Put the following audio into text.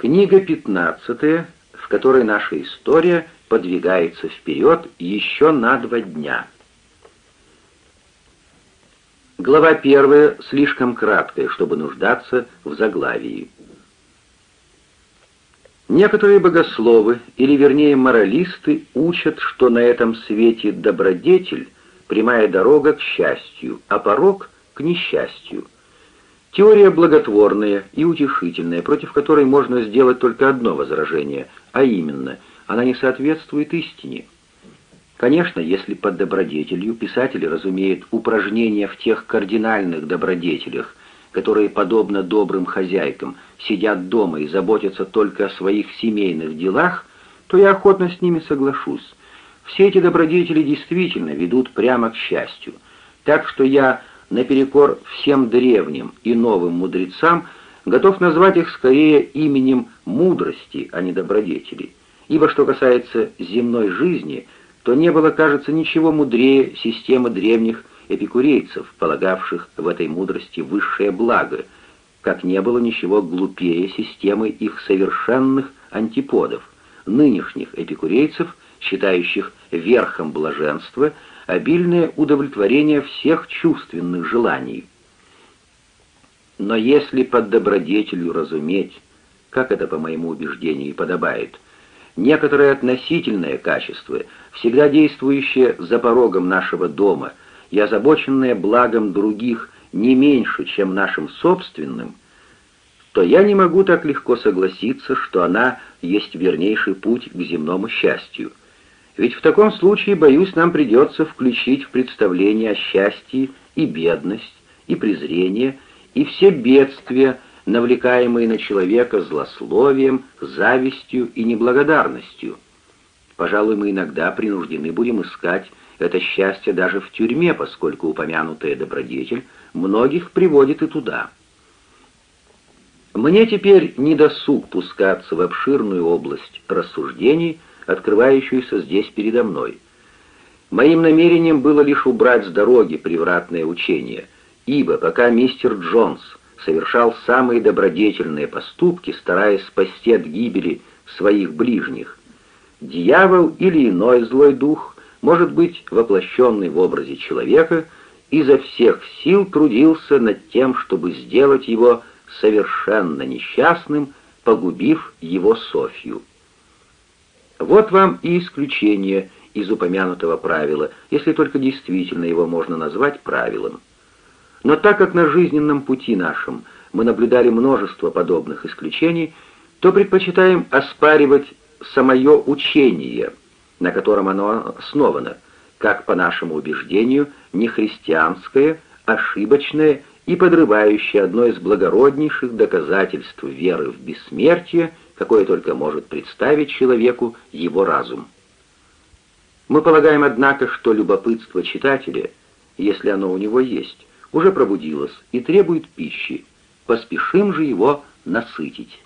Книга 15, в которой наша история подвигается вперед еще на два дня. Глава первая слишком краткая, чтобы нуждаться в заглавии. Некоторые богословы, или вернее моралисты, учат, что на этом свете добродетель — прямая дорога к счастью, а порог — к несчастью. Теория благотворная и утешительная, против которой можно сделать только одно возражение, а именно, она не соответствует истине. Конечно, если под добродетелью писатели разумеют упражнения в тех кардинальных добродетелях, которые, подобно добрым хозяйкам, сидят дома и заботятся только о своих семейных делах, то я охотно с ними соглашусь. Все эти добродетели действительно ведут прямо к счастью. Так что я, наперекор всем древним и новым мудрецам, готов назвать их скорее именем мудрости, а не добродетели. Ибо что касается земной жизни, то не было, кажется, ничего мудрее системы древних эпикурейцев, полагавших в этой мудрости высшее благо, как не было ничего глупее системы их совершенных антиподов, нынешних эпикурейцев, считающих верхом блаженства обильное удовлетворение всех чувственных желаний. Но если под добродетелью разуметь, как это, по моему убеждению, и подобает, некоторое относительное качество, всегда действующее за порогом нашего дома – и озабоченная благом других не меньше, чем нашим собственным, то я не могу так легко согласиться, что она есть вернейший путь к земному счастью. Ведь в таком случае, боюсь, нам придется включить в представление о счастье и бедность, и презрение, и все бедствия, навлекаемые на человека злословием, завистью и неблагодарностью. Пожалуй, мы иногда принуждены будем искать это счастье даже в тюрьме, поскольку упомянутая добродетель многих приводит и туда. Мне теперь не досуг пускаться в обширную область рассуждений, открывающуюся здесь передо мной. Моим намерением было лишь убрать с дороги превратное учение, ибо пока мистер Джонс совершал самые добродетельные поступки, стараясь спасти от гибели своих ближних, дьявол или иной злой дух может быть воплощенный в образе человека, изо всех сил трудился над тем, чтобы сделать его совершенно несчастным, погубив его Софью. Вот вам и исключение из упомянутого правила, если только действительно его можно назвать правилом. Но так как на жизненном пути нашем мы наблюдали множество подобных исключений, то предпочитаем оспаривать самое учение – на котором оно основано, как, по нашему убеждению, нехристианское, ошибочное и подрывающее одно из благороднейших доказательств веры в бессмертие, какое только может представить человеку его разум. Мы полагаем, однако, что любопытство читателя, если оно у него есть, уже пробудилось и требует пищи. Поспешим же его насытить.